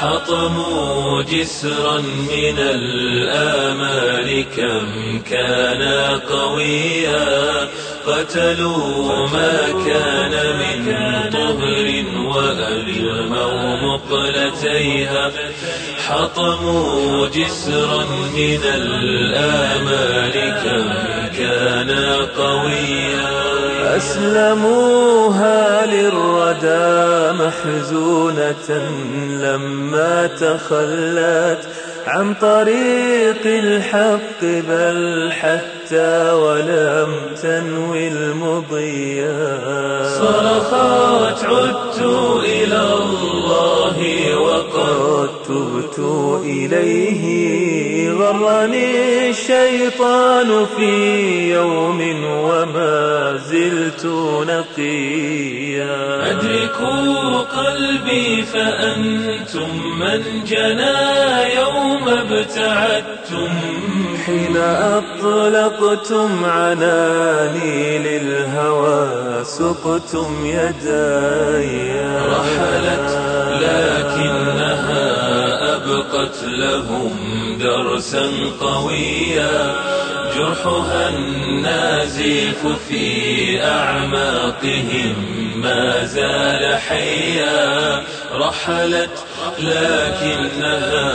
حطموا جسرا من الآمال كم كان قويا. قتلوا ما كان من طهر وألموا مقلتيها حطموا جسرا من الآمال كم كان قويا أسلموها للردى محزونة لما تخلت عن طريق الحق بل حتى ولم تنوي المضيا. صرخت عدت إلى الله وقد تبت تبت إليه غرني الشيطان في يوم وما زلت نقيا. أدركوا قلبي فأنتم من جنى يوم ابتعدتم. حين أطلقتم عناني للهوى سقتم يداي. رحلت لكنها أبقت لهم درسا قويا. جرحها النازف في أعماقهم. ما زال حيا رحلت لكنها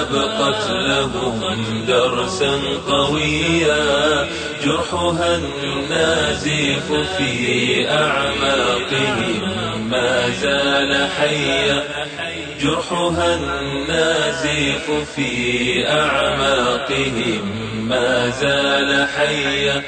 أبقت لهم درسا قويا. جرحها النازف في أعماقهم. ما زال حيا جرحها النازف في أعماقهم ما زال حيا.